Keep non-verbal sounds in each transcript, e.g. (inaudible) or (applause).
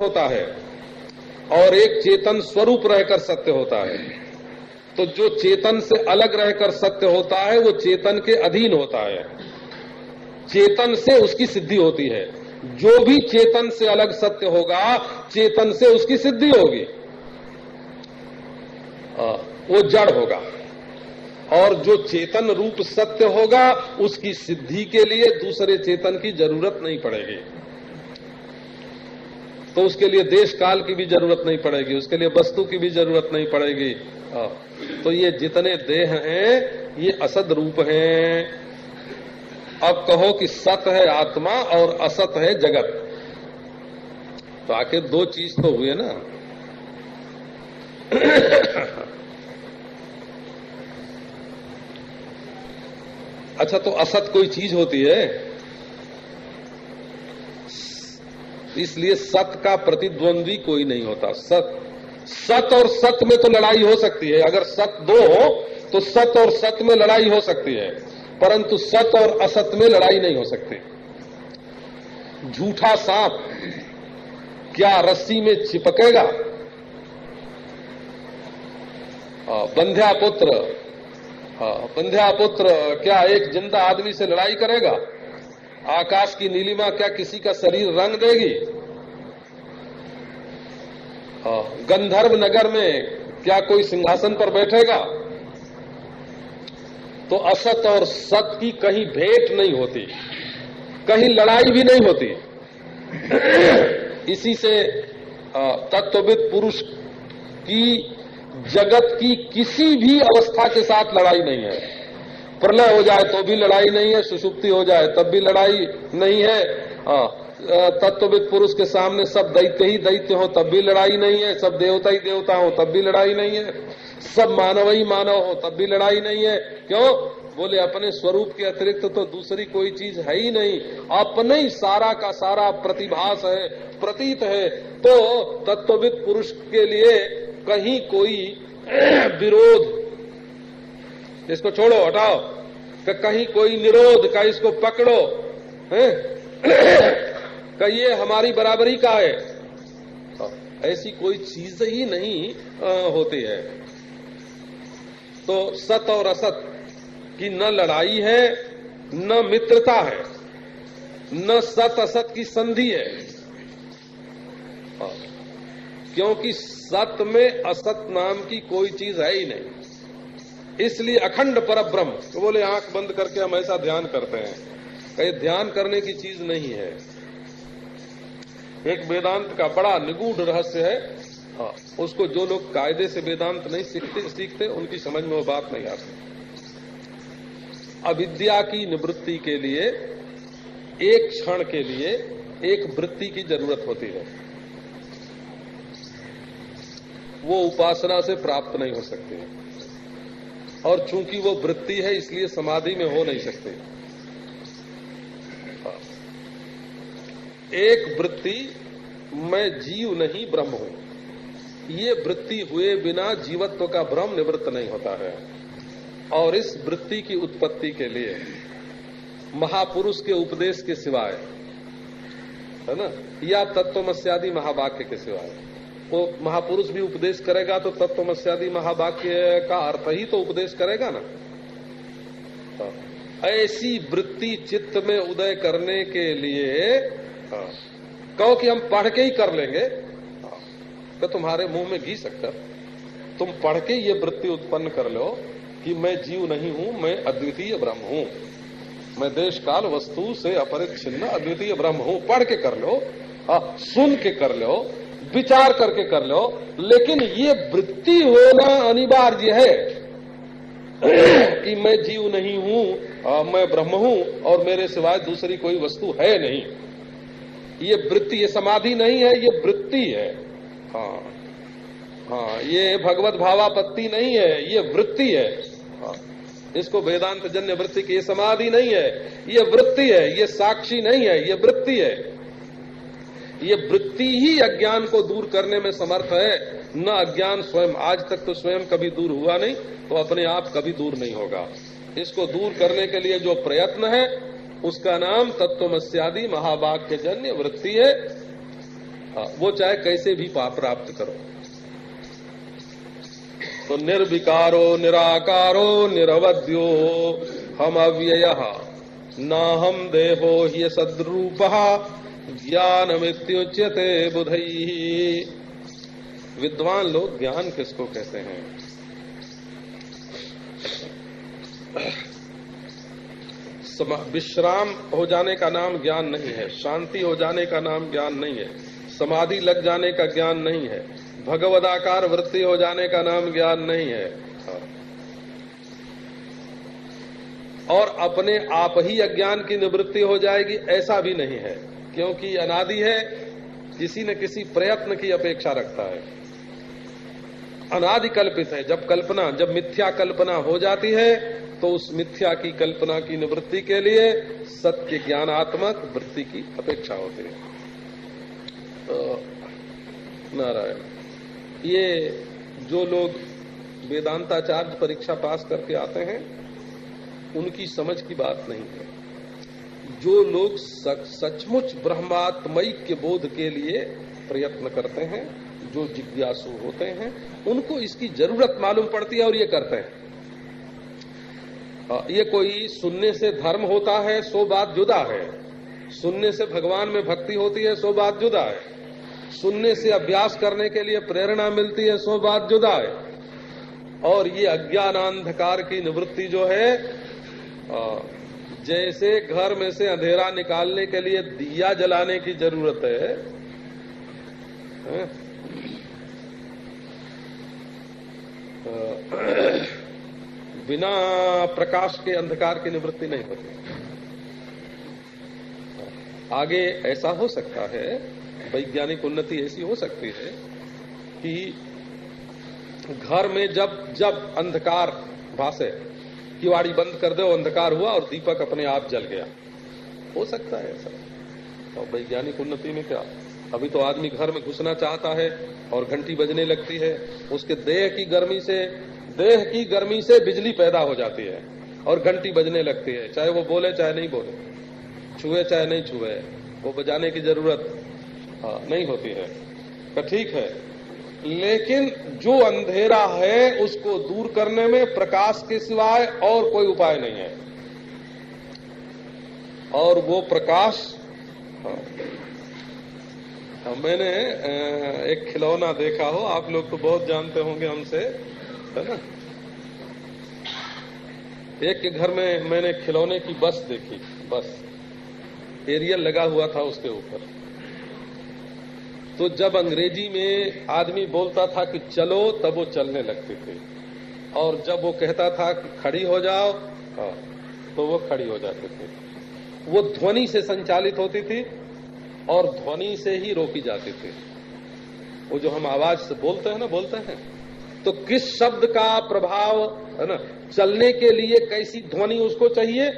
होता है और एक चेतन स्वरूप रहकर सत्य होता है। तो जो चेतन से अलग रहकर सत्य होता है, वो चेतन के अधीन होता है। चेतन से उसकी सिद्धि होती है। जो भी चेतन से अलग सत्य होगा, चेतन से उसकी सिद्धि होगी। वो जड़ होगा। और जो चेतन रूप सत्य होगा, उसकी सिद्धि के लिए दूसरे चेतन की ज़रूरत नहीं पड़ेगी। तो उसके लिए देश काल की भी ज़रूरत नहीं पड़ेगी, उसके लिए वस्तु की भी ज़रूरत नहीं पड़ेगी। तो ये जितने देह हैं, ये असद रूप हैं। अब कहो कि सत है आत्मा और असत है जगत। तो आखिर दो चीज़ तो हुए ना। (coughs) अच्छा तो असत कोई चीज़ होती है? इसलिए सत का प्रतिद्वंदी कोई नहीं होता। सत। सत और सत में तो लड़ाई हो सकती है। अगर सत दो हो तो सत और सत में लड़ाई हो सकती है। परंतु सत और असत में लड़ाई नहीं हो सकती। झूठा सांप क्या रस्सी में चिपकेगा? बंध्या पुत्र बंध्या पुत्र क्या एक ज़िंदा आदमी से लड़ाई करेगा? आकाश की नीलिमा क्या किसी का शरीर रंग देगी? गंधर्व नगर में क्या कोई सिंहासन पर बैठेगा? तो असत और सत की कहीं भेंट नहीं होती, कहीं लड़ाई भी नहीं होती। इसी से तत्वविद पुरुष की जगत की किसी भी अवस्था के साथ लड़ाई नहीं है। प्रलय हो जाए तो भी लड़ाई नहीं है सुषुप्ति हो जाए तब भी लड़ाई नहीं है। तत्वविद पुरुष के सामने सब दैत्य ही दैत्य हो, तब भी लड़ाई नहीं है। सब देवता ही देवता हो, तब भी लड़ाई नहीं है। सब मानव ही मानव हो, तब भी लड़ाई नहीं है। क्यों? बोले, अपने स्वरूप के अतिरिक्त तो दूसरी कोई चीज़ है ही नहीं। अपने ही सारा का सारा प्रतिभास है, प्रतीत है। तो तत्वविद पुरुष के लिए कहीं कोई (clears throat) विरोध इसको छोड़ो, हटाओ। कि, कहीं कोई निरोध का इसको पकड़ो, है? का ये हमारी बराबरी का है। ऐसी कोई चीज़ ही नहीं होती है। तो सत और असत की न लड़ाई है, न मित्रता है, न सत असत की संधि है। क्योंकि सत में असत नाम की कोई चीज़ है ही नहीं। इसलिए अखंड पर ब्रह्म तो बोले आँख बंद करके हम ऐसा ध्यान करते हैं। कहीं ध्यान करने की चीज़ नहीं है। एक वेदांत का बड़ा निगूढ़ रहस्य है। हाँ, उसको जो लोग कायदे से वेदांत नहीं सीखते सीखते उनकी समझ में वो बात नहीं आती। अविद्या की निवृत्ति के लिए एक क्षण के लिए एक वृत्ति की ज़रूरत होती है। वो उपासना से प्राप्त नहीं हो सकती। और चूँकि वो वृत्ति है, इसलिए समाधि में हो नहीं सकती। एक वृत्ति, मैं जीव नहीं, ब्रह्म हूँ। ये वृत्ति हुए बिना जीवत्व का भ्रम निवृत्त नहीं होता है। और इस वृत्ति की उत्पत्ति के लिए महापुरुष के उपदेश के सिवाय, है ना, या तत्वमस्यादि महावाक्य के सिवाय। वो महापुरुष भी उपदेश करेगा तो तत्वमस्यादि महावाक्य का अर्थ ही तो उपदेश करेगा ना। ऐसी वृत्ति चित्त में उदय करने के लिए हाँ। कहो कि हम पढ़ के ही कर लेंगे। हाँ। तो तुम्हारे मुँह में घी सकता तुम पढ़ के ये वृत्ति उत्पन्न कर लो कि मैं जीव नहीं हूँ मैं अद्वितीय ब्रह्म हूँ। मैं देश काल वस्तु से अपरिच्छिन्न अद्वितीय ब्रह्म हूँ। पढ़ के कर लो। आ, हाँ, सुन के कर लो। विचार करके कर लो, लेकिन ये वृत्ति होना अनिवार्य है। (clears throat) कि मैं जीव नहीं हूँ मैं ब्रह्म हूँ, और मेरे सिवाय दूसरी कोई वस्तु है नहीं। ये वृत्ति, ये समाधि नहीं है, ये वृत्ति है। हाँ हाँ ये भगवत भावापत्ति नहीं है, ये वृत्ति है। हाँ इसको वेदांत जन्य वृत्ति की ये समाधि नहीं है। ये वृत्ति है, ये साक्षी नहीं है, ये वृत्ति है। ये वृत्ति ही अज्ञान को दूर करने में समर्थ है। न अज्ञान स्वयं आज तक तो स्वयं कभी दूर हुआ नहीं तो अपने आप कभी दूर नहीं होगा। इसको दूर करने के लिए जो प्रयत्न है उसका नाम तत्वमस्यादि के जन्य वृत्ति है। हाँ, वो चाहे कैसे भी प्राप्त करो। तो निर्विकारो निराकारो निरवध्यो हम अव्यय न हम देहो ही सद्रूप ज्ञान मृत्युच्यते बुध। विद्वान लोग ज्ञान किसको कहते हैं? विश्राम हो जाने का नाम ज्ञान नहीं है, शांति हो जाने का नाम ज्ञान नहीं है, समाधि लग जाने का ज्ञान नहीं है, भगवदाकार वृत्ति हो जाने का नाम ज्ञान नहीं है हाँ। और अपने आप ही अज्ञान की निवृत्ति हो जाएगी, ऐसा भी नहीं है। क्योंकि अनादि है, किसी न किसी प्रयत्न की अपेक्षा रखता है। अनादि कल्पित है, जब कल्पना, जब मिथ्या कल्पना हो जाती है तो उस मिथ्या की कल्पना की निवृत्ति के लिए सत्य ज्ञानात्मक वृत्ति की अपेक्षा होती है। तो नारायण, ये जो लोग वेदांताचार्य परीक्षा पास करके आते हैं, उनकी समझ की बात नहीं है। जो लोग सचमुच ब्रह्मात्मय के बोध के लिए प्रयत्न करते हैं, जो जिज्ञासु होते हैं, उनको इसकी ज़रूरत मालूम पड़ती है और ये करते हैं। ये कोई सुनने से धर्म होता है, सो बात जुदा है। सुनने से भगवान में भक्ति होती है, सो बात जुदा है। सुनने से अभ्यास करने के लिए प्रेरणा मिलती है, सो बात जुदा है। और ये अज्ञान अंधकार की निवृत्ति जो है जैसे घर में से अंधेरा निकालने के लिए दिया जलाने की ज़रूरत है बिना प्रकाश के अंधकार की निवृत्ति नहीं होती। आगे ऐसा हो सकता है, वैज्ञानिक उन्नति ऐसी हो सकती है कि घर में जब जब अंधकार भाषे किवाड़ी बंद कर दो अंधकार हुआ और दीपक अपने आप जल गया। हो सकता है ऐसा। तो वैज्ञानिक उन्नति में क्या? अभी तो आदमी घर में घुसना चाहता है और घंटी बजने लगती है। उसके देह की गर्मी से देह की गर्मी से बिजली पैदा हो जाती है और घंटी बजने लगती है। चाहे वो बोले चाहे नहीं बोले। छुए चाहे नहीं छुए। वो बजाने की ज़रूरत हाँ, नहीं होती है। तो ठीक है लेकिन जो अंधेरा है उसको दूर करने में प्रकाश के सिवाय और कोई उपाय नहीं है। और वो प्रकाश हाँ, हाँ मैंने एक खिलौना देखा हो आप लोग तो बहुत जानते होंगे हमसे है ना? एक के घर में मैंने खिलौने की बस देखी बस। एरियल लगा हुआ था उसके ऊपर। तो जब अंग्रेज़ी में आदमी बोलता था कि चलो तब वो चलने लगते थे। और जब वो कहता था कि खड़ी हो जाओ हाँ, तो वो खड़ी हो जाते थे। वो ध्वनि से संचालित होती थी और ध्वनि से ही रोकी जाती थी। वो जो हम आवाज़ से बोलते हैं ना बोलते हैं। तो किस शब्द का प्रभाव है ना चलने के लिए कैसी ध्वनि उसको चाहिए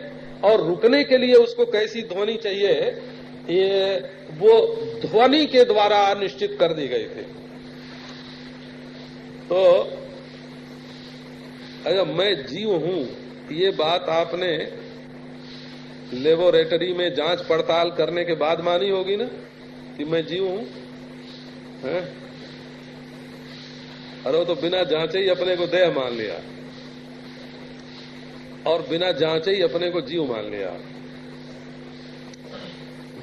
और रुकने के लिए उसको कैसी ध्वनि चाहिए ये वो ध्वनि के द्वारा निश्चित कर दी गई थी। तो अगर मैं जीव हूँ, ये बात आपने लेबोरेटरी में जाँच पड़ताल करने के बाद मानी होगी ना, कि मैं जीव हूँ? अरे तो बिना जांचे ही अपने को देह मान लिया। और बिना जांचे ही अपने को जीव मान लिया।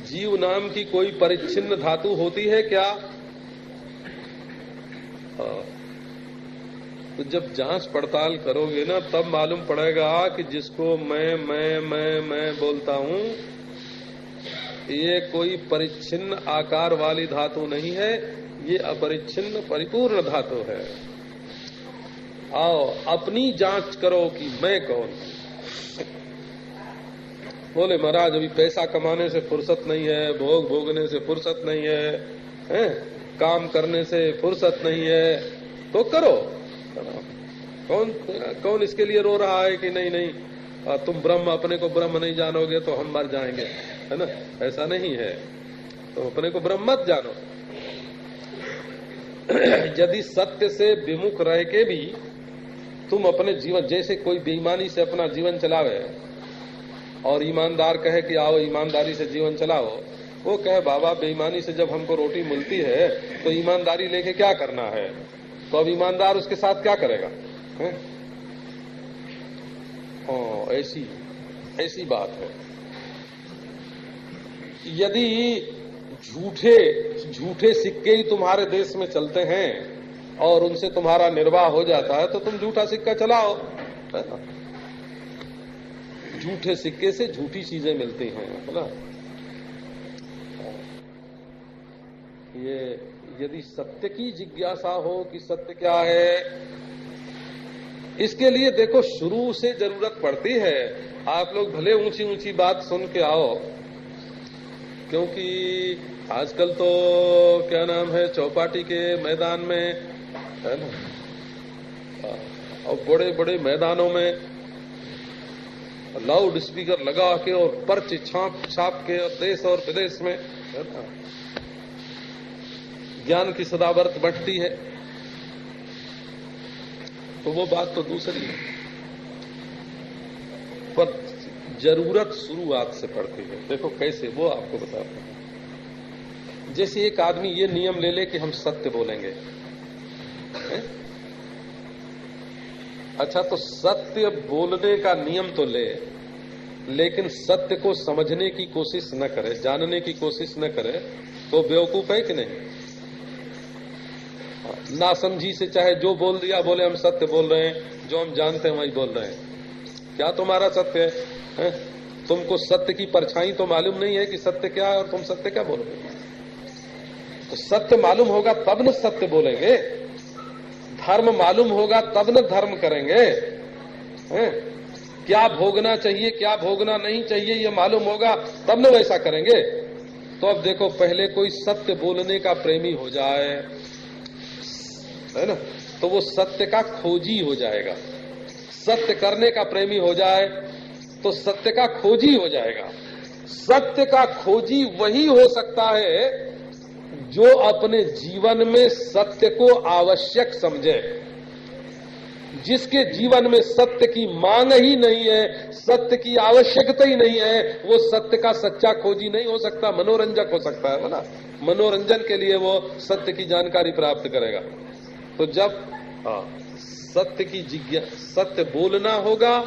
जीव नाम की कोई परिच्छिन्न धातु होती है क्या हाँ। तो जब जाँच पड़ताल करोगे ना, तब मालूम पड़ेगा कि जिसको मैं मैं मैं मैं बोलता हूँ, ये कोई परिच्छिन्न आकार वाली धातु नहीं है, ये अपरिच्छिन्न परिपूर्ण धातु है आओ, अपनी जाँच करो कि मैं कौन बोले महाराज अभी पैसा कमाने से फुर्सत नहीं है भोग भोगने से फुर्सत नहीं है, है? काम करने से फुर्सत नहीं है। तो करो। कौन कौन इसके लिए रो रहा है कि नहीं नहीं? तुम ब्रह्म अपने को ब्रह्म नहीं जानोगे तो हम मर जाएँगे है ना? ऐसा नहीं है। तो अपने को ब्रह्म मत जानो। यदि सत्य से विमुख रह के भी तुम अपने जीवन जैसे कोई बेईमानी से अपना जीवन चलावे और ईमानदार कहे कि आओ, ईमानदारी से जीवन चलाओ। वो कहे, बाबा, बेईमानी से जब हमको रोटी मिलती है तो ईमानदारी लेके क्या करना है? तो अब ईमानदार उसके साथ क्या करेगा? है? ऐसी ऐसी बात है। यदि झूठे झूठे सिक्के ही तुम्हारे देश में चलते हैं और उनसे तुम्हारा निर्वाह हो जाता है तो तुम झूठा सिक्का चलाओ। है ना? झूठे सिक्के से झूठी चीज़ें मिलती हैं, है ना? ये यदि सत्य की जिज्ञासा हो कि सत्य क्या है, इसके लिए देखो शुरू से ज़रूरत पड़ती है। आप लोग भले ऊँची ऊँची बात सुन के आओ, क्योंकि आजकल तो क्या नाम है, चौपाटी के मैदान में, है ना? और बड़े बड़े मैदानों में लाउड स्पीकर लगा के और पर्च छाप छाप के और देश और विदेश में ज्ञान की सदावर्त बढ़ती है। तो वो बात तो दूसरी है। पर ज़रूरत शुरुआत से पड़ती है। देखो कैसे, वो आपको बताते हैं। जैसे एक आदमी ये नियम ले ले कि हम सत्य बोलेंगे। है? अच्छा तो सत्य बोलने का नियम तो ले लेकिन सत्य को समझने की कोशिश न करे जानने की कोशिश न करे तो बेवकूफ़ है कि नहीं? ना समझी से चाहे जो बोल दिया बोले हम सत्य बोल रहे हैं जो हम जानते हैं वही बोल रहे हैं। क्या तुम्हारा सत्य है, है? तुमको सत्य की परछाई तो मालूम नहीं है कि सत्य क्या है और तुम सत्य क्या बोलोगे? तो सत्य मालूम होगा तब न सत्य बोलेंगे। धर्म मालूम होगा तब न धर्म करेंगे। है? क्या भोगना चाहिए, क्या भोगना नहीं चाहिए, ये मालूम होगा, तब न वैसा करेंगे। तो अब देखो, पहले कोई सत्य बोलने का प्रेमी हो जाए, है ना? तो वो सत्य का खोजी हो जाएगा। सत्य करने का प्रेमी हो जाए तो सत्य का खोजी हो जाएगा। सत्य का खोजी वही हो सकता है जो अपने जीवन में सत्य को आवश्यक समझे। जिसके जीवन में सत्य की मांग ही नहीं है सत्य की आवश्यकता ही नहीं है वो सत्य का सच्चा खोजी नहीं हो सकता मनोरंजक हो सकता है ना? मनोरंजन के लिए वो सत्य की जानकारी प्राप्त करेगा। तो जब हाँ, सत्य की जिज्ञा सत्य बोलना होगा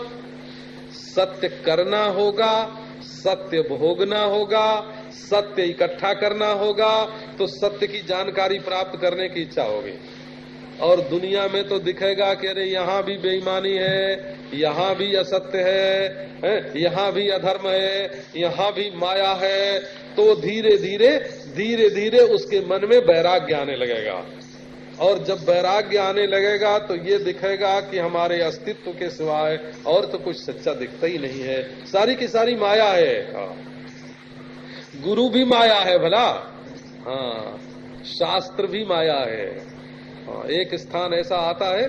सत्य करना होगा सत्य भोगना होगा सत्य इकट्ठा करना होगा तो सत्य की जानकारी प्राप्त करने की इच्छा होगी। और दुनिया में तो दिखेगा कि अरे यहाँ भी बेईमानी है यहाँ भी असत्य है, यहाँ भी अधर्म है यहाँ भी माया है तो धीरे धीरे धीरे धीरे उसके मन में वैराग्य आने लगेगा। और जब वैराग्य आने लगेगा तो ये दिखेगा कि हमारे अस्तित्व के सिवाय और तो कुछ सच्चा दिखता ही नहीं है। सारी की सारी माया है। हाँ। गुरु भी माया है भला। हाँ शास्त्र भी माया है। हाँ, एक स्थान ऐसा आता है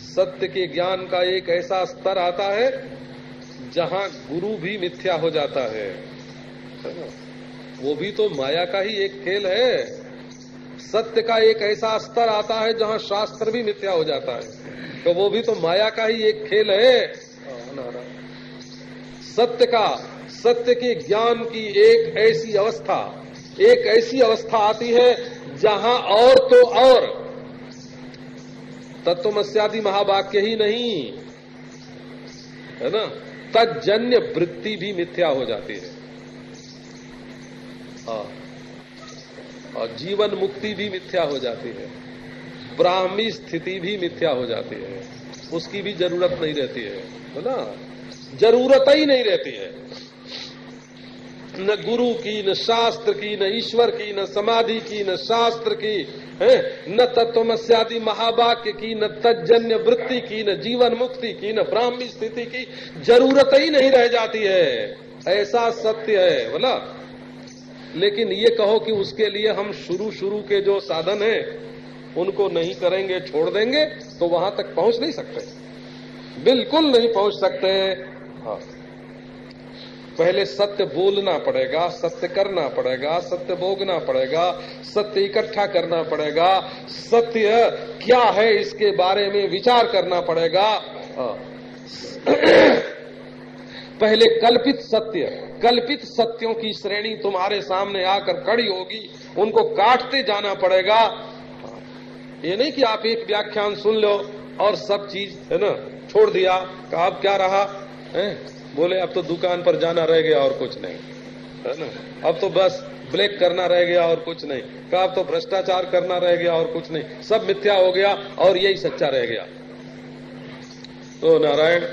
सत्य के ज्ञान का एक ऐसा स्तर आता है जहाँ गुरु भी मिथ्या हो जाता है। वो भी तो माया का ही एक खेल है। सत्य का एक ऐसा स्तर आता है जहाँ शास्त्र भी मिथ्या हो जाता है। तो वो भी तो माया का ही एक खेल है। सत्य का सत्य के ज्ञान की एक ऐसी अवस्था, एक ऐसी अवस्था आती है जहाँ और तो और। तत्वमस्यादि महावाक्य ही नहीं, है ना? तजन्य वृत्ति भी मिथ्या हो जाती है। हाँ। और जीवन मुक्ति भी मिथ्या हो जाती है। ब्राह्मी स्थिति भी मिथ्या हो जाती है। उसकी भी ज़रूरत नहीं रहती है है ना? ज़रूरत ही नहीं रहती है। न गुरु की, न शास्त्र की, न ईश्वर की, न समाधि की, न शास्त्र की, है? न तत्वमस्यादि महावाक्य की, न तजन्य वृत्ति की, न जीवन मुक्ति की, न ब्राह्मी स्थिति की ज़रूरत ही नहीं रह जाती है। ऐसा सत्य है, बोला? लेकिन ये कहो कि उसके लिए हम शुरू शुरू के जो साधन है, उनको नहीं करेंगे, छोड़ देंगे तो वहाँ तक पहुँच नहीं सकते। बिल्कुल नहीं पहुँच सकते। हाँ। पहले सत्य बोलना पड़ेगा, सत्य करना पड़ेगा, सत्य भोगना पड़ेगा, सत्य इकट्ठा करना पड़ेगा, सत्य क्या है इसके बारे में विचार करना पड़ेगा। (clears throat) पहले कल्पित सत्य, कल्पित सत्यों की श्रेणी तुम्हारे सामने आकर खड़ी होगी, उनको काटते जाना पड़ेगा। ये नहीं कि आप एक व्याख्यान सुन लो और सब चीज़, है ना, छोड़ दिया अब क्या रहा? है? बोले, अब तो दुकान पर जाना रह गया और कुछ नहीं। है ना? अब तो बस ब्लैक करना रह गया और कुछ नहीं। कहा, अब तो भ्रष्टाचार करना रह गया और कुछ नहीं। सब मिथ्या हो गया और यही सच्चा रह गया। तो नारायण,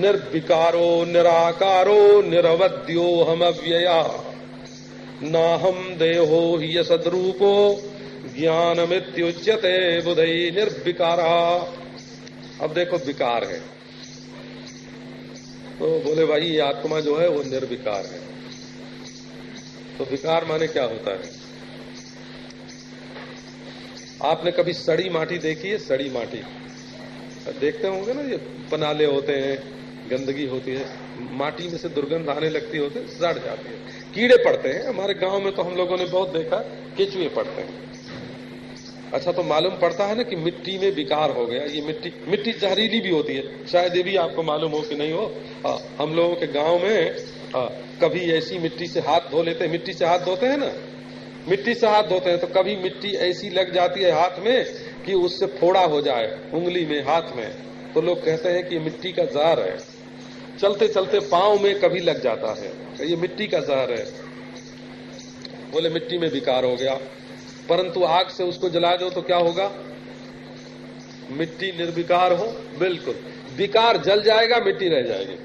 निर्विकारो, निराकारो निरवध्यो हम अव्यया। ना हम देहो ही सदरूपो ज्ञान मृत्युच्यते बुधई निर्विकारा। अब देखो, विकार है। तो बोले, भाई, ये आत्मा जो है, वो निर्विकार है। तो विकार माने क्या होता है? आपने कभी सड़ी माटी देखी है? सड़ी माटी। देखते होंगे ना, ये पनाले होते हैं, गंदगी होती है, माटी में से दुर्गंध आने लगती होती है, सड़ जाती है। कीड़े पड़ते हैं। हमारे गाँव में तो हम लोगों ने बहुत देखा, केचुए पड़ते हैं। अच्छा तो मालूम पड़ता है ना कि मिट्टी में विकार हो गया। ये मिट्टी मिट्टी जहरीली भी होती है। शायद ये भी आपको मालूम हो कि नहीं हो। आ, हम लोगों के गाँव में आ, कभी ऐसी मिट्टी से हाथ धो लेते हैं। मिट्टी से हाथ धोते हैं ना? मिट्टी से हाथ धोते हैं तो कभी मिट्टी ऐसी लग जाती है हाथ में कि उससे फोड़ा हो जाए उंगली में हाथ में। तो लोग कहते हैं कि मिट्टी का जहर है। चलते चलते पाँव में कभी लग जाता है। ये मिट्टी का जहर है। बोले मिट्टी में विकार हो गया। परंतु आग से उसको जला दो तो क्या होगा? मिट्टी निर्विकार हो, बिल्कुल। विकार जल जाएगा, मिट्टी रह जाएगी।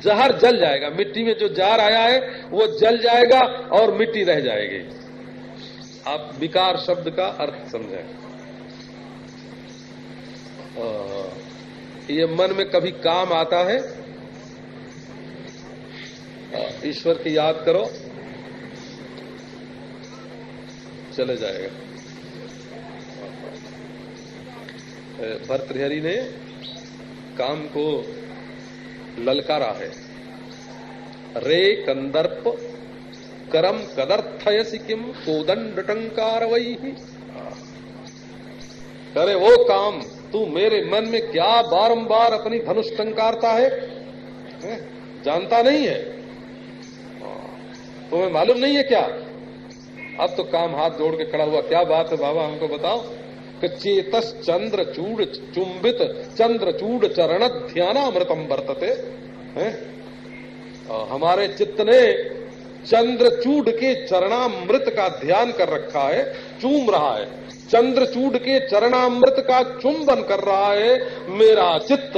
जहर जल जाएगा। मिट्टी में जो जहर आया है, वो जल जाएगा और मिट्टी रह जाएगी। आप विकार शब्द का अर्थ समझें। ये मन में कभी काम आता है? ईश्वर की याद करो। चले जाएगा। भर्तृहरि ने काम को ललकारा है। रे कंदर्प करम कदर्थयसी किम कोदंड टंकार वही करे वो काम तू मेरे मन में क्या बारंबार अपनी धनुष टंकारता है, है? जानता नहीं है। तुम्हें मालूम नहीं है क्या? अब तो काम हाथ जोड़ के खड़ा हुआ। क्या बात है बाबा, हमको बताओ। कि चेतस चंद्र चूड़ चुंबित, चंद्र चूड़ चरण ध्यानामृतम वर्तते। हैं? हमारे चित्त ने चंद्रचूड के चरणामृत का ध्यान कर रखा है, चूम रहा है। चंद्रचूड के चरणामृत का चुंबन कर रहा है, मेरा चित्त।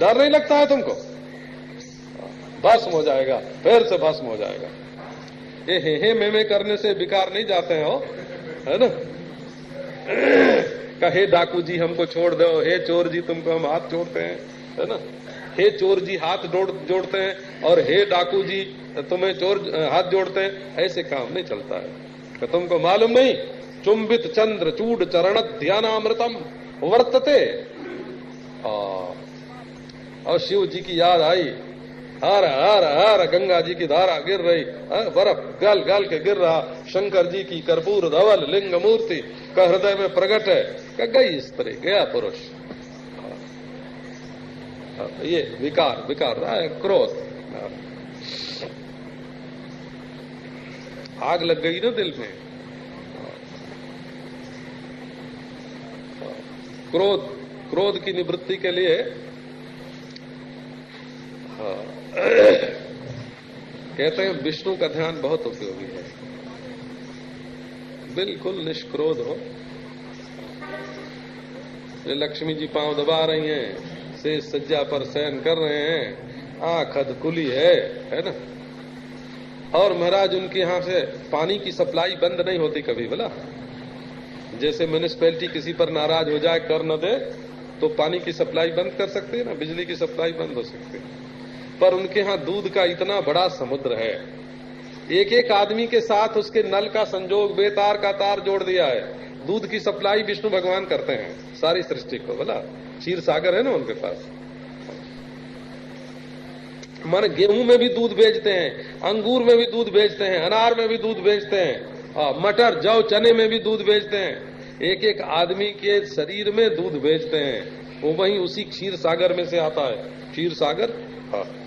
डर नहीं लगता है तुमको? भस्म हो जाएगा, फिर से भस्म हो जाएगा। ये हे हे मे, मे करने से बिकार नहीं जाते हैं हो? है ना? (clears throat) का हे डाकू जी हमको छोड़ दो। हे चोर जी तुमको हम हाथ जोड़ते हैं। है ना? हे चोर जी हाथ जोड़ते हैं। और हे डाकू जी तुम्हें चोर हाथ जोड़ते हैं। ऐसे काम नहीं चलता है। तो तुमको मालूम नहीं? चुंबित चंद्र चूड चरण ध्यानामृतम वर्तते। और शिव जी की याद आई। हार हार हार, गंगा जी की धारा गिर रही। बर्फ़ गल गल के गिर रहा। शंकर जी की कर्पूर धवल, लिंग मूर्ति, का हृदय में प्रकट है। गई स्त्री गया पुरुष। ये विकार विकार रहा है। क्रोध आग लग गई ना दिल में। क्रोध क्रोध की निवृत्ति के लिए। हाँ। कहते हैं विष्णु का ध्यान बहुत उपयोगी है। बिल्कुल निष्क्रोध हो। लक्ष्मी जी पाँव दबा रही हैं से सज्जा पर शयन कर रहे हैं, आँख खुली है है ना? और महाराज उनके यहाँ से पानी की सप्लाई बंद नहीं होती कभी, बोला। जैसे म्यूनिसपैलिटी किसी पर नाराज़ हो जाए, कर न दे तो पानी की सप्लाई बंद कर सकते हैं ना? बिजली की सप्लाई बंद हो सकती है। पर उनके यहाँ दूध का इतना बड़ा समुद्र है। एक एक आदमी के साथ उसके नल का संजोग बेतार का तार जोड़ दिया है। दूध की सप्लाई विष्णु भगवान करते हैं सारी सृष्टि को बोला क्षीर सागर है ना उनके पास? मन गेहूँ में भी दूध बेचते हैं अंगूर में भी दूध बेचते हैं अनार में भी दूध बेचते हैं मटर जौ चने में भी दूध बेचते हैं। एक एक आदमी के शरीर में दूध बेचते हैं वो वही उसी क्षीर सागर में से आता है। क्षीर सागर? हाँ, हाँ,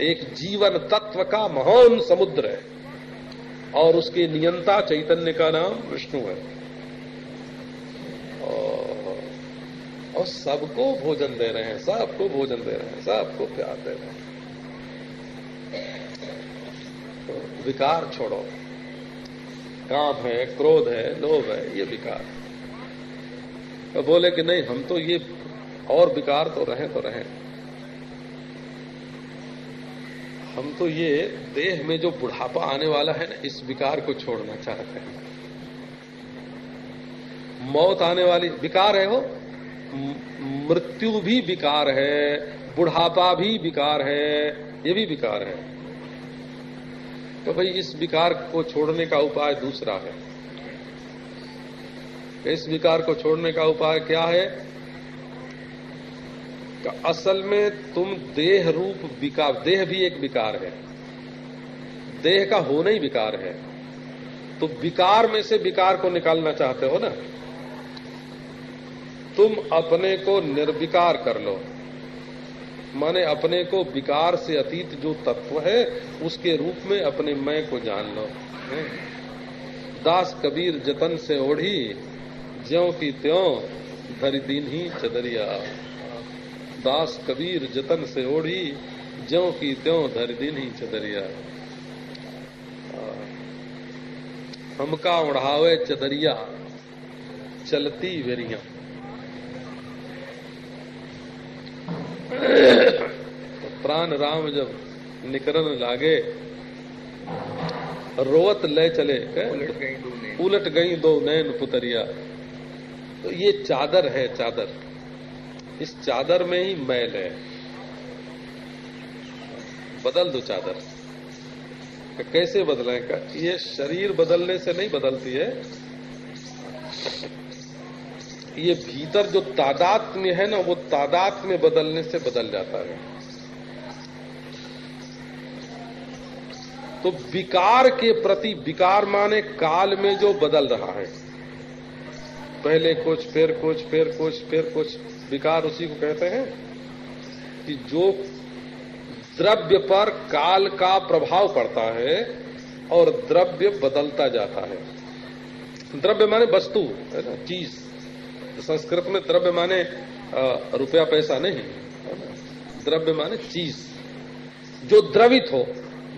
एक जीवन तत्व का महान समुद्र है। और उसके नियंता चैतन्य का नाम विष्णु है। और, सबको भोजन दे रहे हैं सबको भोजन दे रहे हैं सबको प्यार दे रहे हैं। विकार छोड़ो। काम है क्रोध है लोभ है ये विकार। तो बोले कि नहीं हम तो ये और विकार तो रहे तो रहे। हम तो ये देह में जो बुढ़ापा आने वाला है ना, इस विकार को छोड़ना चाहते हैं। मौत आने वाली, विकार है वो? मृत्यु भी विकार है, बुढ़ापा भी विकार है, ये भी विकार है। तो भाई, इस विकार को छोड़ने का उपाय दूसरा है। इस विकार को छोड़ने का उपाय क्या है? असल में तुम देह रूप विकार, देह भी एक विकार है। देह का होना ही विकार है। तो विकार में से विकार को निकालना चाहते हो ना? तुम अपने को निर्विकार कर लो। माने अपने को विकार से अतीत जो तत्व है, उसके रूप में अपने मैं को जान लो। दास कबीर जतन से ओढ़ी, ज्यो की त्यों धरी दिन ही चदरिया। दास कबीर जतन से ओढ़ी ज्यो की त्यों धर दिन ही चदरिया हमका उड़ावे चदरिया चलती वेरिया। तो प्राण राम जब निकरन लागे रोवत ले चले उलट गई दो नैन। उलट गई दो नैन पुतरिया। तो ये चादर है चादर। इस चादर में ही मैल है। बदल दो चादर। कैसे बदलें? का ये शरीर बदलने से नहीं बदलती है। ये भीतर जो तादात में है ना, वो तादात में बदलने से बदल जाता है। तो विकार के प्रति, विकार माने काल में जो बदल रहा है। पहले कुछ, फिर कुछ फिर कुछ फिर कुछ। विकार उसी को कहते हैं कि जो द्रव्य पर काल का प्रभाव पड़ता है और द्रव्य बदलता जाता है। द्रव्य माने वस्तु, है ना? चीज़। संस्कृत में द्रव्य माने रुपया पैसा नहीं? द्रव्य माने चीज़। जो द्रवित हो,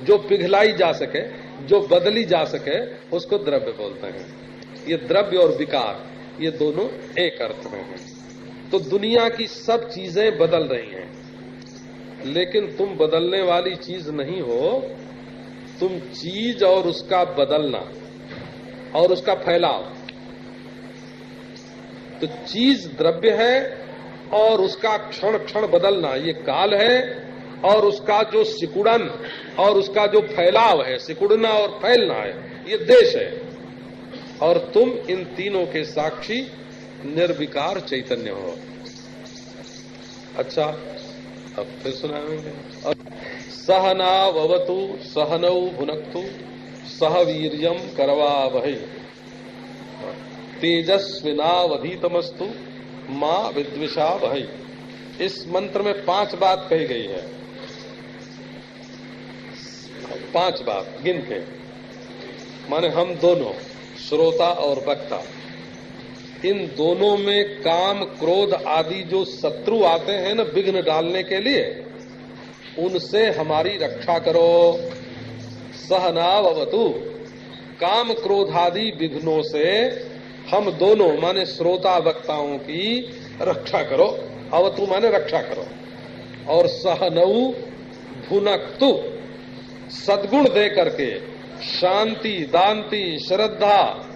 जो पिघलाई जा सके, जो बदली जा सके, उसको द्रव्य बोलते हैं। ये द्रव्य और विकार, ये दोनों एक अर्थ में हैं। तो दुनिया की सब चीज़ें बदल रही हैं। लेकिन तुम बदलने वाली चीज़ नहीं हो। तुम चीज़ और उसका बदलना और उसका फैलाव। तो चीज़ द्रव्य है और उसका क्षण क्षण बदलना, ये काल है और उसका जो सिकुड़न और उसका जो फैलाव है, सिकुड़ना और फैलना है, ये देश है। और तुम इन तीनों के साक्षी निर्विकार चैतन्य हो। अच्छा अब फिर सुनाएँगे। सहनावतु सहनौ सह वीर्यम करवा वही तेजस्विनावधीतमस्तु, माँ विद्विषा वही इस मंत्र में पाँच बात कही गई है। पाँच बात गिन के माने हम दोनों, श्रोता और वक्ता। इन दोनों में काम, क्रोध आदि जो शत्रु आते हैं ना विघ्न डालने के लिए, उनसे हमारी रक्षा करो। सहनावतु। काम, क्रोध आदि विघ्नों से हम दोनों, माने श्रोता वक्ताओं की रक्षा करो। अवतु माने रक्षा करो। और सहनऊ भुनक्तु। सद्गुण दे करके शांति, दांति, श्रद्धा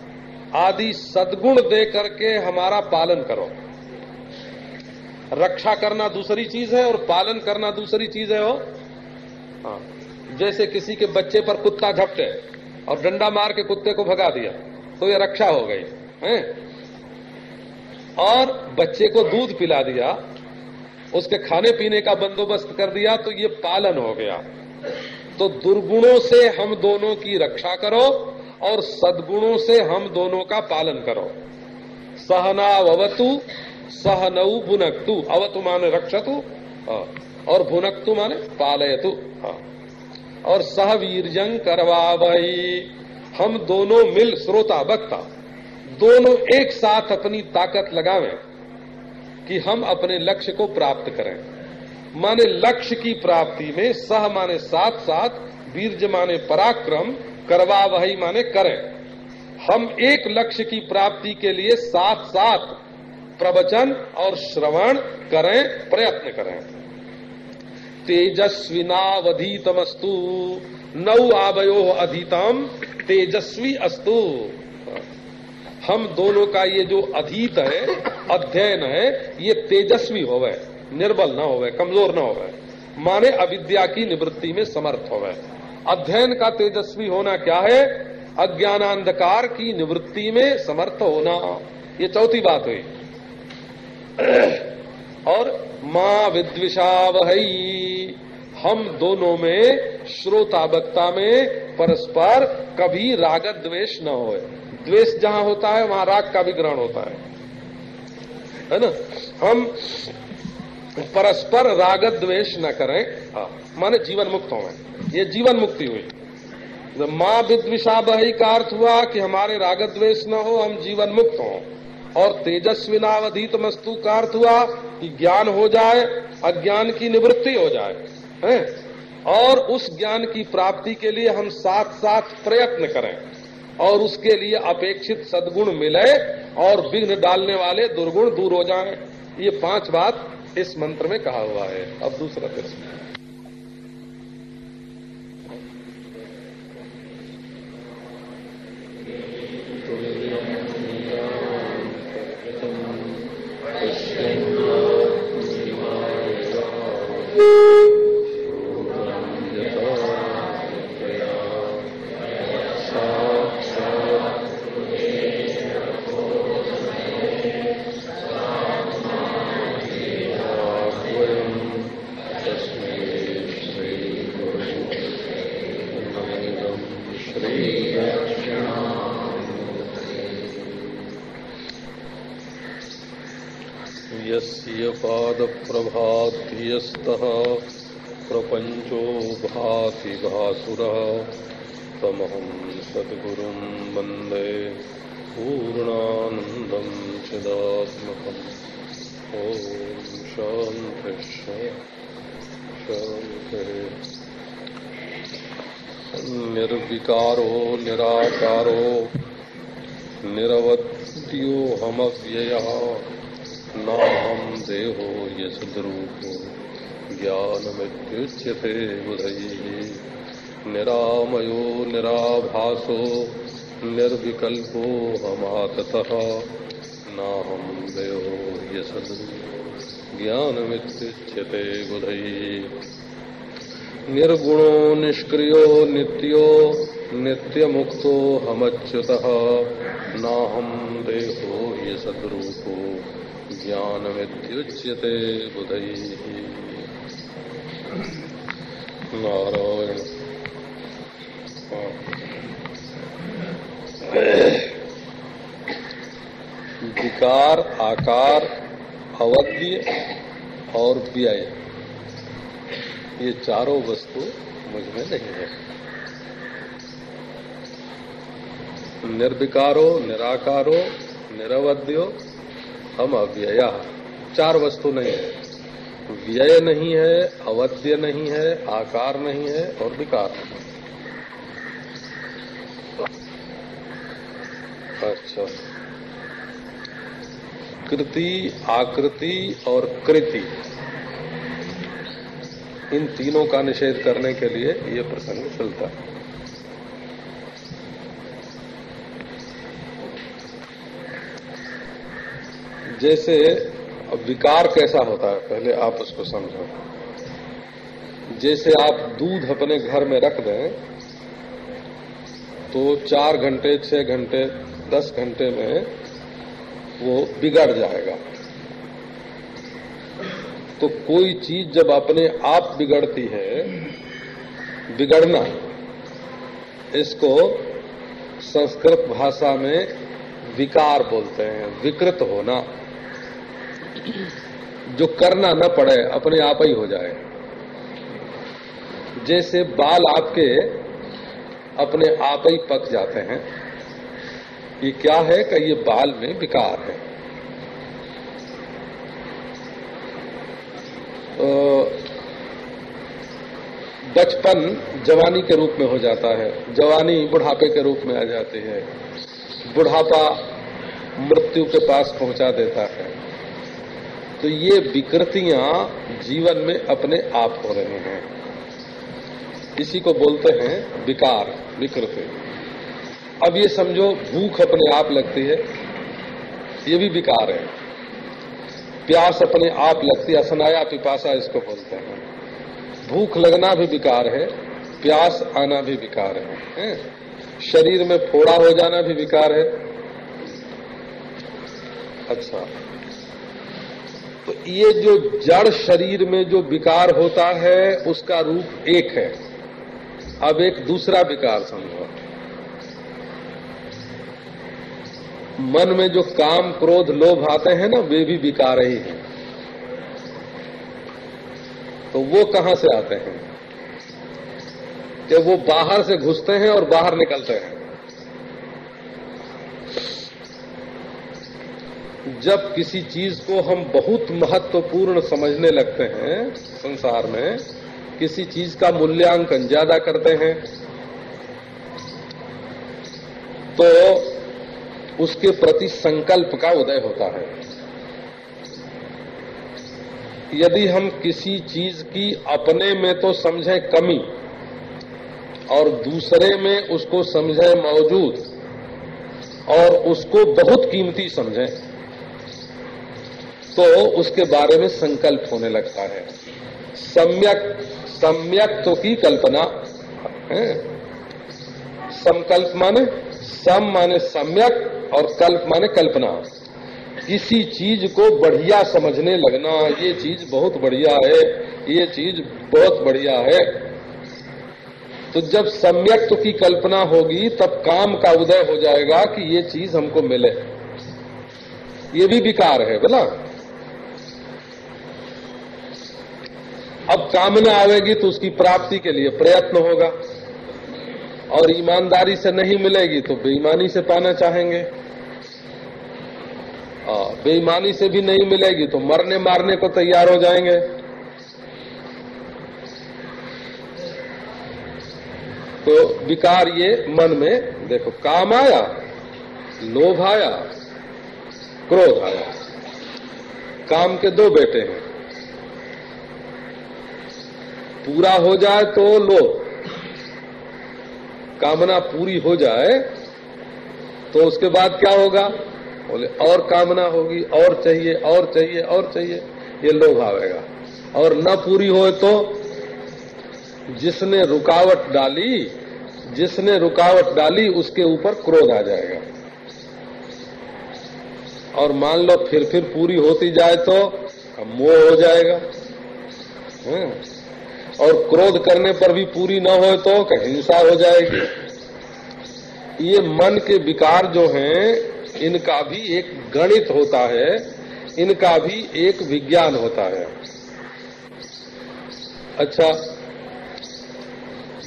आदि सद्गुण दे करके हमारा पालन करो। रक्षा करना दूसरी चीज़ है और पालन करना दूसरी चीज़ है वो। हाँ जैसे किसी के बच्चे पर कुत्ता झपटे और डंडा मार के कुत्ते को भगा दिया तो ये रक्षा हो गई, है? और बच्चे को दूध पिला दिया, उसके खाने पीने का बंदोबस्त कर दिया तो ये पालन हो गया। तो दुर्गुणों से हम दोनों की रक्षा करो और सद्गुणों से हम दोनों का पालन करो। सहनावतु सह नऊ भुनक्तु। अवतु माने रक्षतु हाँ, और भुनक्तु माने पालयतु हाँ। और सहवीरजंग करवा वही। हम दोनों मिल श्रोता वक्ता दोनों एक साथ अपनी ताकत लगावें कि हम अपने लक्ष्य को प्राप्त करें। माने लक्ष्य की प्राप्ति में सह माने साथ साथ वीरज माने पराक्रम करवा वही माने करें। हम एक लक्ष्य की प्राप्ति के लिए साथ साथ प्रवचन और श्रवण करें, प्रयत्न करें। तेजस्विनावधीतमस्तु नौ आवयो अधीतम, तेजस्वी अस्तु। हम दोनों का ये जो अधीत है, अध्ययन है, ये तेजस्वी होवे, निर्बल न होवे, कमज़ोर न होवे, माने अविद्या की निवृत्ति में समर्थ होवे। अध्ययन का तेजस्वी होना क्या है? अज्ञानांधकार की निवृत्ति में समर्थ होना। ये चौथी बात हुई और माँ विद्विषा वही हम दोनों में श्रोता वक्ता में, परस्पर कभी राग द्वेष न हो द्वेष जहाँ होता है, वहाँ राग का भी ग्रहण होता है। है ना? हम परस्पर राग द्वेष न करें। हाँ माने जीवन मुक्त हो। ये जीवन मुक्ति हुई। माँ विद्विषा बही का अर्थ हुआ कि हमारे राग द्वेष न हो, हम जीवन मुक्त हों। और तेजस्विनावधित मस्तु का अर्थ हुआ कि ज्ञान हो जाए, अज्ञान की निवृत्ति हो जाए, है? और उस ज्ञान की प्राप्ति के लिए हम साथ साथ प्रयत्न करें। और उसके लिए अपेक्षित सदगुण मिले और विघ्न डालने वाले दुर्गुण दूर हो जाएँ। ये पाँच बात इस मंत्र में कहा हुआ है। अब दूसरा प्रश्न। पादप्रभाध्यस्तः प्रपञ्चो भाति भासुरः तमहं सद्गुरुं वंदे पूर्णानन्दं चिदात्मकम्। ॐ शान्तिः शान्तिः। निर्विकारो, निराकारो निरवद्योऽहमव्ययः नाहं देहो यशद्रूपो। ज्ञानमित्युच्यते बुधैः। निरामयो, निराभासो, निर्विकल्पो हमाततः। नाहं देहो यशद्रूपो ज्ञानमित्युच्यते बुधैः। निर्गुणो, निष्क्रियो, नित्यो, नित्यमुक्तो हमच्युतः। नाहं देहो यशद्रूपो। ज्ञानमित्युच्यते बुधैः। नारायण विकार आकार अवध्य और व्यय। ये चारों वस्तु मुझमें नहीं है। निर्विकारो, निराकारो, निरवध्यो, हम अव्यय। चार वस्तु नहीं है। व्यय नहीं है, अवध्य नहीं है, आकार नहीं है और विकार नहीं है। अच्छा। कृति, आकृति और कृति, इन तीनों का निषेध करने के लिए ये प्रसंग चलता है। जैसे विकार कैसा होता है, पहले आप उसको समझो। जैसे आप दूध अपने घर में रख दें तो चार घंटे, छह घंटे, दस घंटे में वो बिगड़ जाएगा। तो कोई चीज़ जब अपने आप बिगड़ती है, बिगड़ना इसको संस्कृत भाषा में विकार बोलते हैं, विकृत होना। जो करना न पड़े, अपने आप ही हो जाए। जैसे बाल आपके अपने आप ही पक जाते हैं, ये क्या है कि ये बाल में विकार है। बचपन जवानी के रूप में हो जाता है, जवानी बुढ़ापे के रूप में आ जाती है, बुढ़ापा मृत्यु के पास पहुँचा देता है। तो ये विकृतियाँ जीवन में अपने आप हो रहे हैं। इसी को बोलते हैं विकार विकृति। अब ये समझो भूख अपने आप लगती है ये भी विकार है। प्यास अपने आप लगती है असनाया पिपासा इसको बोलते हैं। भूख लगना भी विकार है प्यास आना भी विकार है, है? शरीर में फोड़ा हो जाना भी विकार है। अच्छा। तो ये जो जड़ शरीर में जो विकार होता है, उसका रूप एक है। अब एक दूसरा विकार समझो। मन में जो काम, क्रोध, लोभ आते हैं ना, वे भी विकार ही हैं। तो वो कहाँ से आते हैं? कि वो बाहर से घुसते हैं और बाहर निकलते हैं। जब किसी चीज़ को हम बहुत महत्वपूर्ण समझने लगते हैं संसार में, किसी चीज़ का मूल्यांकन ज़्यादा करते हैं तो उसके प्रति संकल्प का उदय होता है। यदि हम किसी चीज़ की अपने में तो समझें कमी और दूसरे में उसको समझें मौजूद और उसको बहुत कीमती समझें तो उसके बारे में संकल्प होने लगता है। सम्यक सम्यक्त्व की कल्पना, है? संकल्प माने सम माने सम्यक और कल्प माने कल्पना। किसी चीज़ को बढ़िया समझने लगना, ये चीज़ बहुत बढ़िया है, ये चीज़ बहुत बढ़िया है। तो जब सम्यक्त्व की कल्पना होगी, तब काम का उदय हो जाएगा कि ये चीज़ हमको मिले। ये भी विकार है, बोला? अब कामना आवेगी तो उसकी प्राप्ति के लिए प्रयत्न होगा। और ईमानदारी से नहीं मिलेगी तो बेईमानी से पाना चाहेंगे। बेईमानी से भी नहीं मिलेगी तो मरने मारने को तैयार हो जाएँगे। तो विकार ये मन में, देखो, काम आया, लोभ आया, क्रोध आया। काम के दो बेटे हैं। पूरा हो जाए तो लो। कामना पूरी हो जाए तो उसके बाद क्या होगा? बोले, और कामना होगी, और चाहिए और चाहिए और चाहिए। ये लोभ आवेगा और न पूरी हो तो जिसने रुकावट डाली, जिसने रुकावट डाली, उसके ऊपर क्रोध आ जाएगा। और मान लो फिर फिर पूरी होती जाए तो मोह हो जाएगा। है? और क्रोध करने पर भी पूरी न हो तो हिंसा हो जाएगी। ये मन के विकार जो हैं इनका भी एक गणित होता है इनका भी एक विज्ञान होता है। अच्छा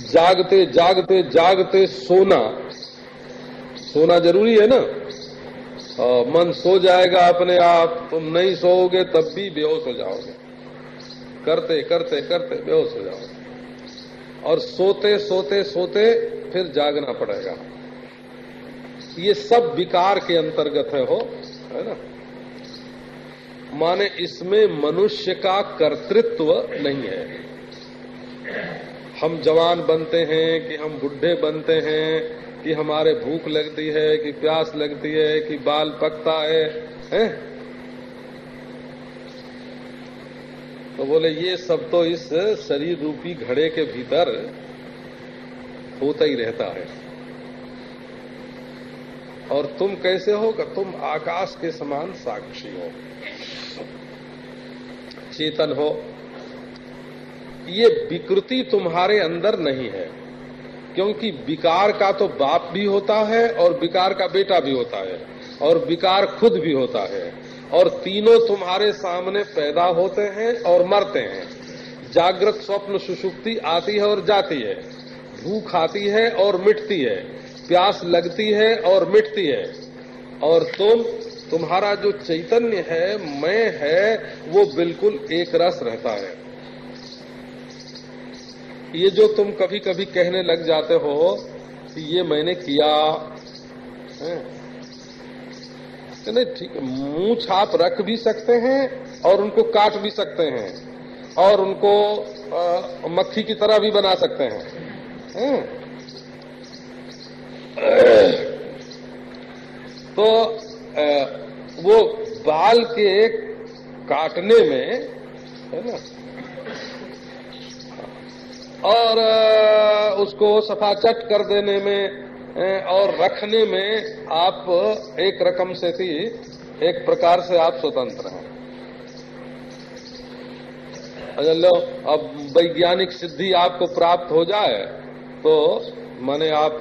जागते जागते जागते सोना। सोना ज़रूरी है ना? आ, मन सो जाएगा अपने आप। तुम नहीं सोओगे तब भी बेहोश हो जाओगे। करते करते करते बेहोश हो जाओ। और सोते सोते सोते फिर जागना पड़ेगा। ये सब विकार के अंतर्गत है हो, है ना? माने इसमें मनुष्य का कर्तृत्व नहीं है। हम जवान बनते हैं कि हम बुढ़े बनते हैं, कि हमारे भूख लगती है, कि प्यास लगती है, कि बाल पकता है, हैं? तो बोले, ये सब तो इस शरीर रूपी घड़े के भीतर होता ही रहता है। और तुम कैसे हो कि तुम आकाश के समान साक्षी हो? चेतन हो। ये विकृति तुम्हारे अंदर नहीं है, क्योंकि विकार का तो बाप भी होता है और विकार का बेटा भी होता है और विकार खुद भी होता है। और तीनों तुम्हारे सामने पैदा होते हैं और मरते हैं। जागृत स्वप्न सुषुप्ति आती है और जाती है। भूख आती है और मिटती है। प्यास लगती है और मिटती है। और तुम, तुम्हारा जो चैतन्य है, मैं है, वो बिल्कुल एक रस रहता है। ये जो तुम कभी कभी कहने लग जाते हो, कि ये मैंने किया नहीं ठीक मुँह छाप रख भी सकते हैं और उनको काट भी सकते हैं और उनको आ, मक्खी की तरह भी बना सकते हैं। तो आ, वो बाल के काटने में है ना और आ, उसको सफ़ा चट कर देने में और रखने में आप एक रकम से थी एक प्रकार से आप स्वतंत्र हैं। अगर लो, अब वैज्ञानिक सिद्धि आपको प्राप्त हो जाए तो माने आप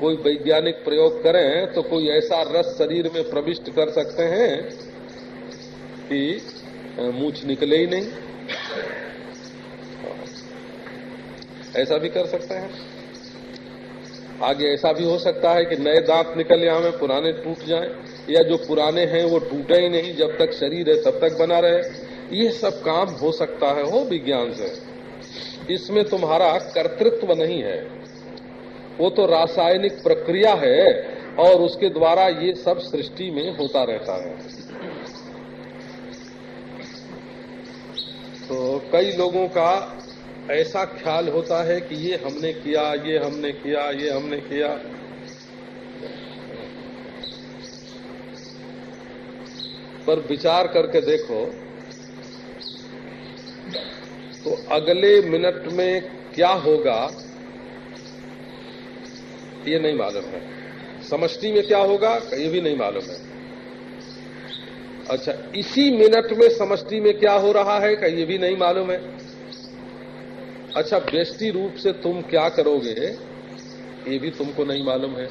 कोई वैज्ञानिक प्रयोग करें तो कोई ऐसा रस शरीर में प्रविष्ट कर सकते हैं कि मूछ निकले ही नहीं। ऐसा भी कर सकते हैं। आगे ऐसा भी हो सकता है कि नए दांत निकल आवे पुराने टूट जाएँ, या जो पुराने हैं वो टूटे ही नहीं, जब तक शरीर है तब तक बना रहे। ये सब काम हो सकता है, हो विज्ञान से। इसमें तुम्हारा कर्तृत्व नहीं है। वो तो रासायनिक प्रक्रिया है, और उसके द्वारा ये सब सृष्टि में होता रहता है। तो कई लोगों का ऐसा ख्याल होता है कि ये हमने किया, ये हमने किया, ये हमने किया। पर विचार करके देखो तो अगले मिनट में क्या होगा, ये नहीं मालूम है। समष्टि में क्या होगा, ये भी नहीं मालूम है। अच्छा इसी मिनट में समष्टि में क्या हो रहा है का ये भी नहीं मालूम है। अच्छा व्यष्टि रूप से तुम क्या करोगे, ये भी तुमको नहीं मालूम है।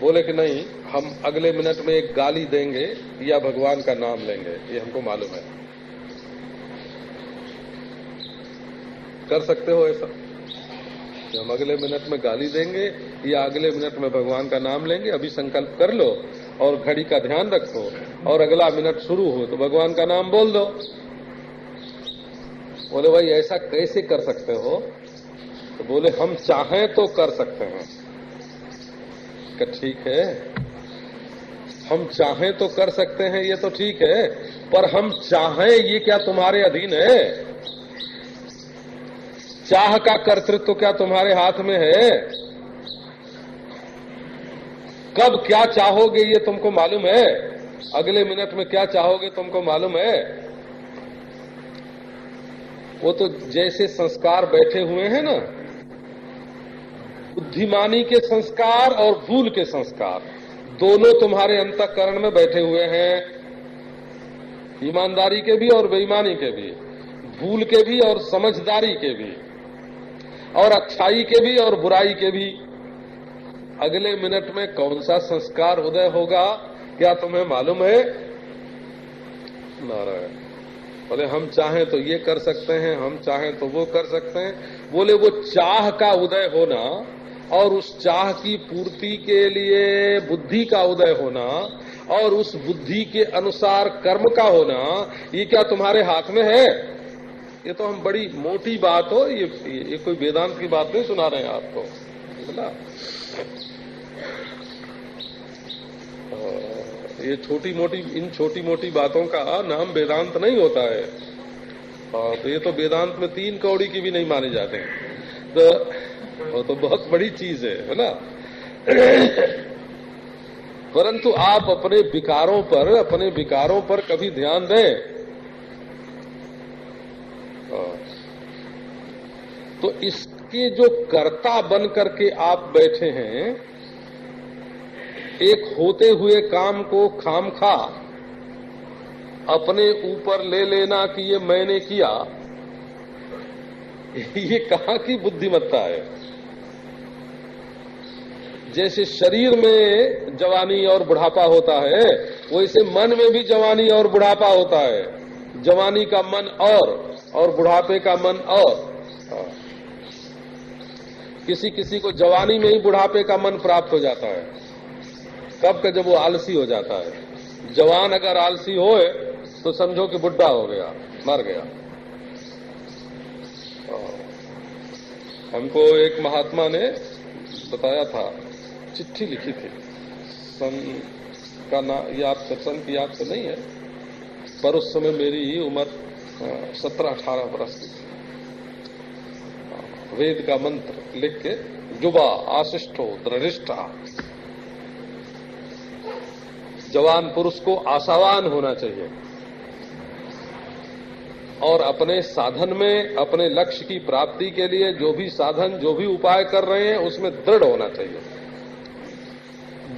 बोले कि नहीं, हम अगले मिनट में एक गाली देंगे या भगवान का नाम लेंगे, ये हमको मालूम है। कर सकते हो ऐसा? कि हम अगले मिनट में गाली देंगे या अगले मिनट में भगवान का नाम लेंगे, अभी संकल्प कर लो और घड़ी का ध्यान रखो और अगला मिनट शुरू हो तो भगवान का नाम बोल दो। बोले, भाई, ऐसा कैसे कर सकते हो? तो बोले, हम चाहें तो कर सकते हैं. ठीक है। हम चाहें तो कर सकते हैं, ये तो ठीक है, पर हम चाहें, ये क्या तुम्हारे अधीन है? चाह का कर्तृत्व तो क्या तुम्हारे हाथ में है? कब क्या चाहोगे, ये तुमको मालूम है? अगले मिनट में क्या चाहोगे, तुमको मालूम है? वो तो जैसे संस्कार बैठे हुए हैं ना, बुद्धिमानी के संस्कार और भूल के संस्कार, दोनों तुम्हारे अंतकरण में बैठे हुए हैं, ईमानदारी के भी और बेईमानी के भी, भूल के भी और समझदारी के भी, और अच्छाई के भी और बुराई के भी। अगले मिनट में कौन सा संस्कार उदय होगा, क्या तुम्हें मालूम है? नारायण। बोले हम चाहें तो ये कर सकते हैं, हम चाहें तो वो कर सकते हैं। बोले, वो चाह का उदय होना और उस चाह की पूर्ति के लिए बुद्धि का उदय होना और उस बुद्धि के अनुसार कर्म का होना, ये क्या तुम्हारे हाथ में है? ये तो हम बड़ी मोटी बात हो, ये ये कोई वेदांत की बात नहीं सुना रहे हैं आपको। बोला। ये छोटी मोटी इन छोटी मोटी बातों का नाम वेदांत नहीं होता है। और तो ये तो वेदांत में तीन कौड़ी की भी नहीं माने जाते हैं। तो वो तो बहुत बड़ी चीज़ है है ना? परंतु आप अपने विकारों पर, अपने विकारों पर कभी ध्यान दें। तो इसके जो कर्ता बन करके आप बैठे हैं एक होते हुए काम को खाम खा। अपने ऊपर ले लेना कि ये मैंने किया। ये कहा की बुद्धिमत्ता है? जैसे शरीर में जवानी और बुढ़ापा होता है, वैसे मन में भी जवानी और बुढ़ापा होता है। जवानी का मन और और बुढ़ापे का मन और। किसी किसी को जवानी में ही बुढ़ापे का मन प्राप्त हो जाता है। कब का जब वो आलसी हो जाता है। जवान अगर आलसी होए तो समझो कि बुढ़ा हो गया, मर गया। हाँ। हमको एक महात्मा ने बताया था, चिट्ठी लिखी थी। सन का ना याद सन की तो नहीं है, पर उस समय मेरी ही उम्र सत्रह अठारह वर्ष की थी। वेद का मंत्र लिख के, युवा आशिष्टो, दृढ़िष्ठा जवान पुरुष को आशावान होना चाहिए। और अपने साधन में, अपने लक्ष्य की प्राप्ति के लिए जो भी साधन, जो भी उपाय कर रहे हैं, उसमें दृढ़ होना चाहिए।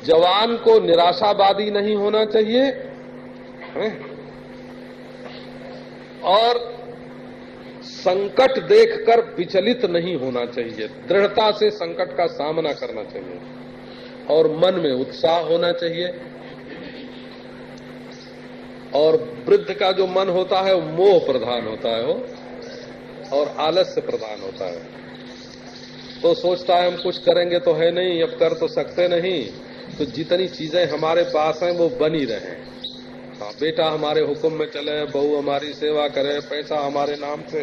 जवान को निराशावादी नहीं होना चाहिए और संकट देखकर विचलित नहीं होना चाहिए। दृढ़ता से संकट का सामना करना चाहिए। और मन में उत्साह होना चाहिए। और वृद्ध का जो मन होता है वो मोह प्रधान होता है वो, और आलस्य प्रधान होता है। तो सोचता है, हम कुछ करेंगे तो है नहीं, अब कर तो सकते नहीं। तो जितनी चीज़ें हमारे पास हैं, वो बनी रहे। हाँ बेटा हमारे हुक्म में चले, बहू हमारी सेवा करे, पैसा हमारे नाम से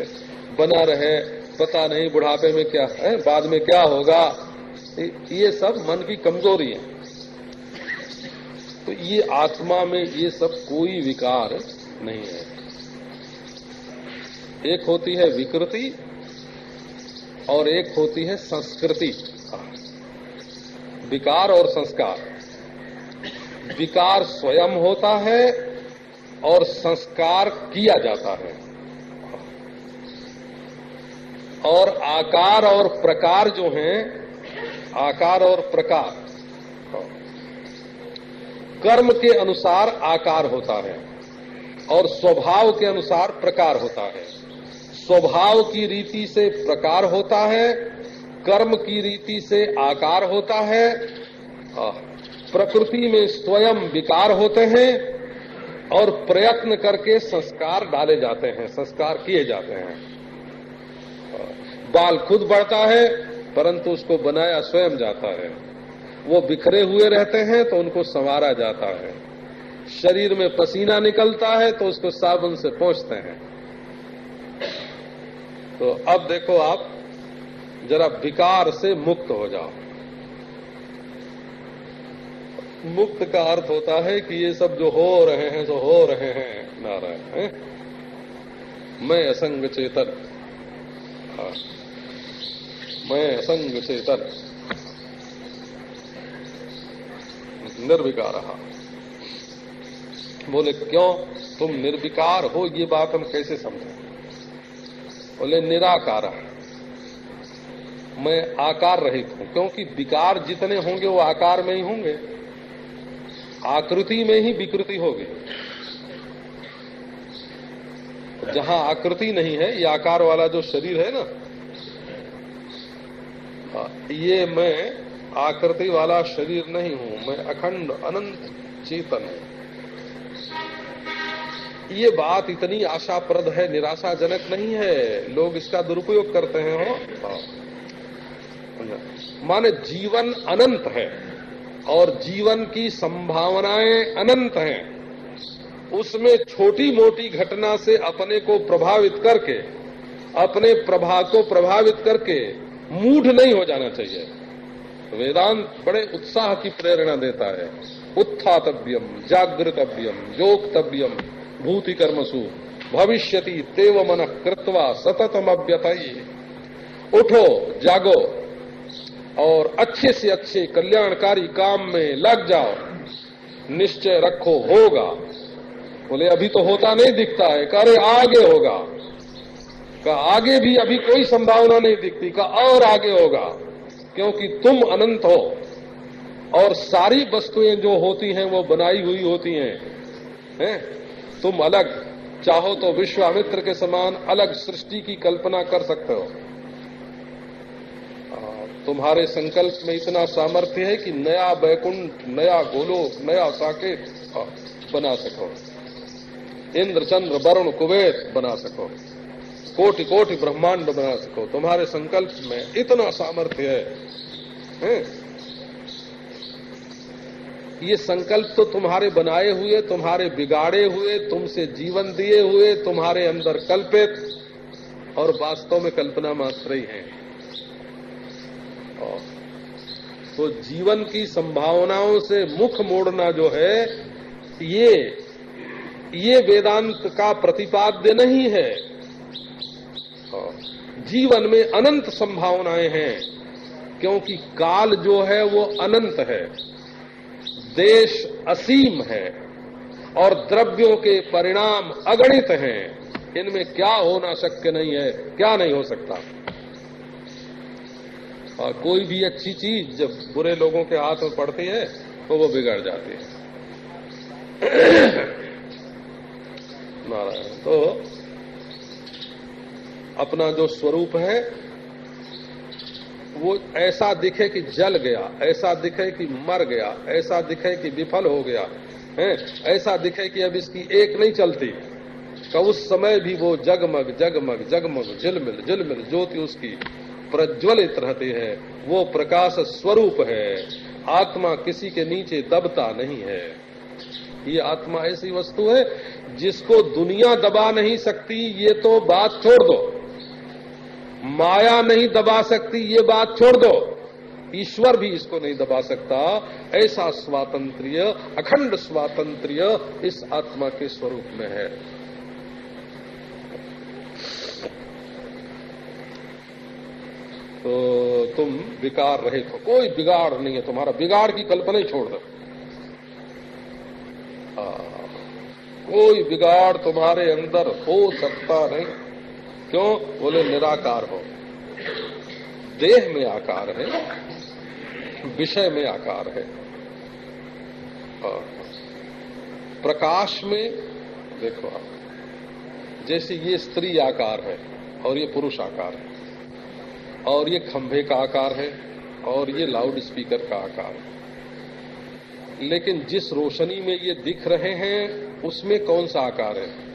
बना रहे, पता नहीं बुढ़ापे में क्या है, बाद में क्या होगा? ये सब मन की कमज़ोरी है। तो ये आत्मा में ये सब कोई विकार नहीं है। एक होती है विकृति और एक होती है संस्कृति। विकार और संस्कार। विकार स्वयं होता है और संस्कार किया जाता है। और आकार और प्रकार जो हैं, आकार और प्रकार। कर्म के अनुसार आकार होता है और स्वभाव के अनुसार प्रकार होता है। स्वभाव की रीति से प्रकार होता है, कर्म की रीति से आकार होता है प्रकृति में स्वयं विकार होते हैं और प्रयत्न करके संस्कार डाले जाते हैं, संस्कार किए जाते हैं। बाल खुद बढ़ता है, परंतु उसको बनाया स्वयं जाता है। वो बिखरे हुए रहते हैं तो उनको संवारा जाता है। शरीर में पसीना निकलता है तो उसको साबुन से पहुँचते हैं। तो अब देखो आप, जरा विकार से मुक्त हो जाओ। मुक्त का अर्थ होता है कि ये सब जो हो रहे हैं, जो हो रहे हैं, नारायण, है? मैं असंग चेतन। हाँ। मैं असंग चेतन। निर्विकार। बोले, क्यों? तुम निर्विकार हो, ये बात हम कैसे समझें? बोले, निराकार मैं आकार रहित हूँ, क्योंकि विकार जितने होंगे, वो आकार में ही होंगे। आकृति में ही विकृति होगी। जहाँ आकृति नहीं है, ये आकार वाला जो शरीर है ना ये मैं आकृति वाला शरीर नहीं हूँ, मैं अखंड अनंत चेतन हूँ। ये बात इतनी आशाप्रद है, निराशाजनक नहीं है, लोग इसका दुरुपयोग करते हैं, हो? माने जीवन अनंत है, और जीवन की संभावनाएँ अनंत हैं। उसमें छोटी मोटी घटना से अपने को प्रभावित करके, अपने प्रभाव को प्रभावित करके मूढ़ नहीं हो जाना चाहिए। वेदांत बड़े उत्साह की प्रेरणा देता है। उत्थातव्यम, जागृतव्यम जोक्तव्यम भूति कर्मसु भविष्यति तेव मन कृत्वा सततम अव्यतई उठो, जागो, और अच्छे से अच्छे कल्याणकारी काम में लग जाओ। निश्चय रखो होगा। बोले, अभी तो होता नहीं दिखता है। करे आगे होगा। का आगे भी अभी कोई संभावना नहीं दिखती। का और आगे होगा। क्योंकि तुम अनंत हो। और सारी वस्तुएँ जो होती हैं, वो बनाई हुई होती हैं। हैं? तुम अलग। चाहो तो विश्वामित्र के समान अलग सृष्टि की कल्पना कर सकते हो। तुम्हारे संकल्प में इतना सामर्थ्य है कि नया बैकुंठ नया गोलोक नया साकेत बना सको। इंद्र चंद्र वरुण कुबेर बना सको। कोटि कोटि ब्रह्मांड बना सको तुम्हारे संकल्प में इतना सामर्थ्य है? ये संकल्प तो तुम्हारे बनाए हुए, तुम्हारे बिगाड़े हुए, तुमसे जीवन दिए हुए, तुम्हारे अंदर कल्पित और वास्तव में कल्पना मात्र ही है। तो जीवन की संभावनाओं से मुख मोड़ना जो है, ये ये वेदांत का प्रतिपाद्य नहीं है। जीवन में अनंत संभावनाएँ हैं, क्योंकि काल जो है वो अनंत है। देश असीम है और द्रव्यों के परिणाम अगणित हैं। इनमें क्या होना शक्य नहीं है, क्या नहीं हो सकता। और कोई भी अच्छी चीज़ जब बुरे लोगों के हाथ में पड़ती है तो वो बिगड़ जाती है। (coughs) नारायण तो अपना जो स्वरूप है, वो ऐसा दिखे कि जल गया, ऐसा दिखे कि मर गया, ऐसा दिखे कि विफल हो गया, है? ऐसा दिखे कि अब इसकी एक नहीं चलती। का उस समय भी वो जगमग जगमग जगमग झिलमिल झिलमिल ज्योति उसकी प्रज्वलित रहती है। वो प्रकाश स्वरूप है। आत्मा किसी के नीचे दबता नहीं है। ये आत्मा ऐसी वस्तु है जिसको दुनिया दबा नहीं सकती, ये तो बात छोड़ दो। माया नहीं दबा सकती, ये बात छोड़ दो। ईश्वर भी इसको नहीं दबा सकता। ऐसा स्वातंत्र्य, अखंड स्वातंत्र्य इस आत्मा के स्वरूप में है। तो तुम विकार रहे हो। कोई बिगाड़ नहीं है तुम्हारा। बिगाड़ की कल्पना ही छोड़ दो। कोई बिगाड़ तुम्हारे अंदर हो सकता नहीं। क्यों? बोले, निराकार हो। देह में आकार है, विषय में आकार है। प्रकाश में, देखो आप, जैसे ये स्त्री आकार है और ये पुरुष आकार है, और ये खंभे का आकार है, और ये लाउड स्पीकर का आकार है। लेकिन जिस रोशनी में ये दिख रहे हैं, उसमें कौन सा आकार है?